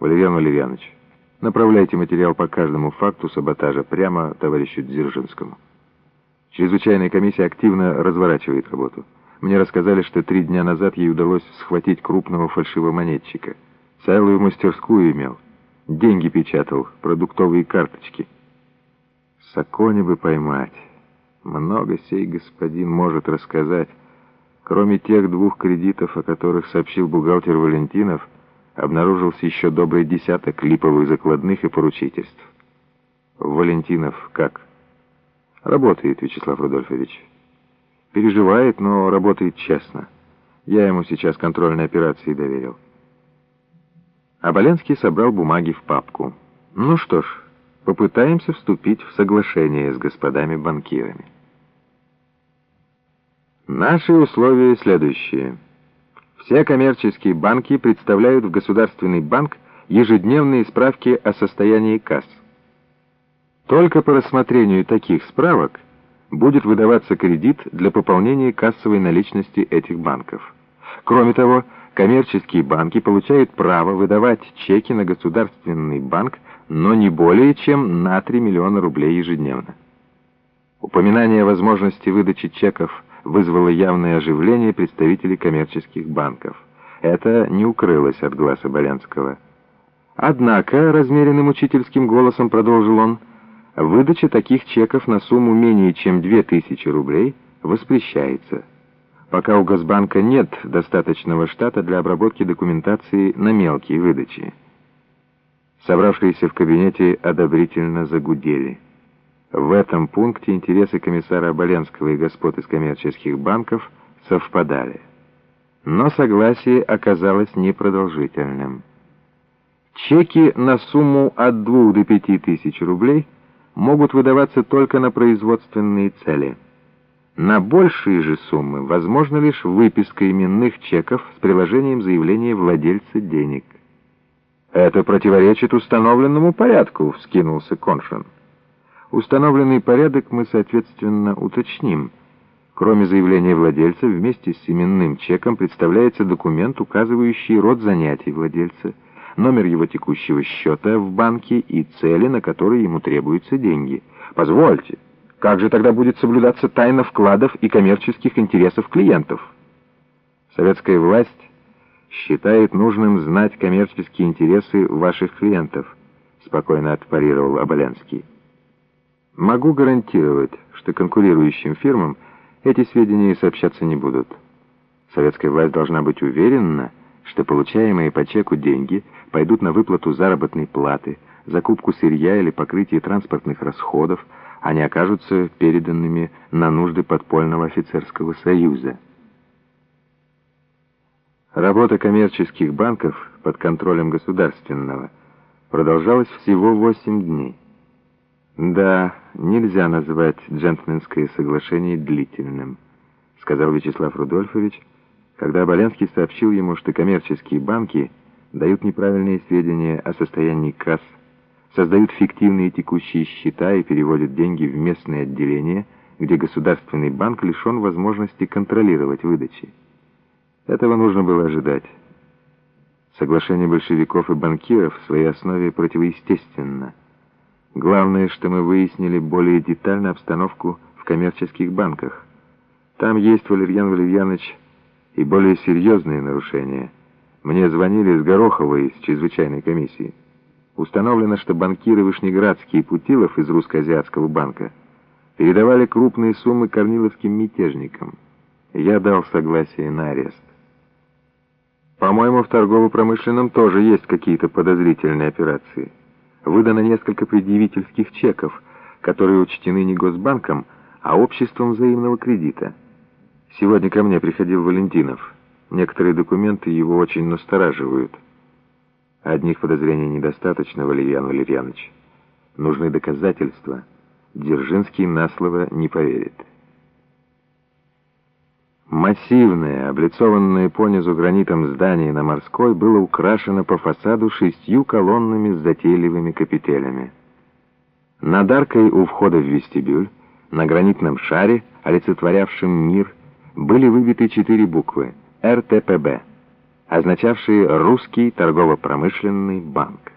Валерьян Валерьянович, направляйте материал по каждому факту саботажа прямо товарищу Дзержинскому. Чрезвычайная комиссия активно разворачивает работу. Мне рассказали, что три дня назад ей удалось схватить крупного фальшивомонетчика. Целую мастерскую имел. Деньги печатал, продуктовые карточки. Сакони бы поймать. Много сей господин может рассказать. Кроме тех двух кредитов, о которых сообщил бухгалтер Валентинов, обнаружился еще добрый десяток липовых закладных и поручительств. Валентинов как? Работает, Вячеслав Рудольфович. Переживает, но работает честно. Я ему сейчас контрольные операции доверил. Аболенский собрал бумаги в папку. Ну что ж, попытаемся вступить в соглашение с господами банкирами. Наши условия следующие. Все коммерческие банки представляют в Государственный банк ежедневные справки о состоянии касс. Только по рассмотрению таких справок будет выдаваться кредит для пополнения кассовой наличности этих банков. Кроме того, коммерческие банки получают право выдавать чеки на Государственный банк, но не более чем на 3 миллиона рублей ежедневно. Упоминание возможности выдачи чеков вызвало явное оживление представителей коммерческих банков. Это не укрылось от глаз Оболенского. Однако, размеренным учительским голосом продолжил он, выдача таких чеков на сумму менее чем 2000 рублей воспрещается, пока у Госбанка нет достаточного штата для обработки документации на мелкие выдачи. Собравшиеся в кабинете одобрительно загудели. В этом пункте интересы комиссара Оболенского и господ из коммерческих банков совпадали. Но согласие оказалось непродолжительным. Чеки на сумму от 2 до 5 тысяч рублей могут выдаваться только на производственные цели. На большие же суммы возможно лишь выписка именных чеков с приложением заявления владельца денег. «Это противоречит установленному порядку», — вскинулся Коншин. Установленный порядок мы, соответственно, уточним. Кроме заявления владельца, вместе с именным чеком представляется документ, указывающий род занятий владельца, номер его текущего счета в банке и цели, на которые ему требуются деньги. Позвольте, как же тогда будет соблюдаться тайна вкладов и коммерческих интересов клиентов? Советская власть считает нужным знать коммерческие интересы ваших клиентов, спокойно отпарировал Оболенский. Могу гарантировать, что конкурирующим фирмам эти сведения сообщаться не будут. Советская власть должна быть уверена, что получаемые по чеку деньги пойдут на выплату заработной платы, закупку сырья или покрытие транспортных расходов, а не окажутся переданными на нужды подпольного офицерского союза. Работа коммерческих банков под контролем государственного продолжалась всего 8 дней. «Да, нельзя назвать джентльменское соглашение длительным», сказал Вячеслав Рудольфович, когда Боленский сообщил ему, что коммерческие банки дают неправильные сведения о состоянии касс, создают фиктивные текущие счета и переводят деньги в местные отделения, где государственный банк лишен возможности контролировать выдачи. Этого нужно было ожидать. Соглашение большевиков и банкиров в своей основе противоестественно – Главное, что мы выяснили более детально обстановку в коммерческих банках. Там есть, Валерьян Валерьянович, и более серьезные нарушения. Мне звонили из Горохова из чрезвычайной комиссии. Установлено, что банкиры Вышнеградские и Путилов из Русско-Азиатского банка передавали крупные суммы корниловским мятежникам. Я дал согласие на арест. По-моему, в торгово-промышленном тоже есть какие-то подозрительные операции выдано несколько предъявительских чеков, которые учтены не Госбанком, а обществом взаимного кредита. Сегодня ко мне приходил Валентинов. Некоторые документы его очень настораживают. Одних подозрений недостаточно, Валерьян Валерьянович. Нужны доказательства. Дзержинский на слово не поверит. Массивное, облицованное понизу гранитом здание на Морской было украшено по фасаду шестью колоннами с затейливыми капителями. Над аркой у входа в вестибюль, на гранитном шаре, олицетворявшем мир, были выбиты четыре буквы РТПБ. означавшие «Русский торгово-промышленный банк».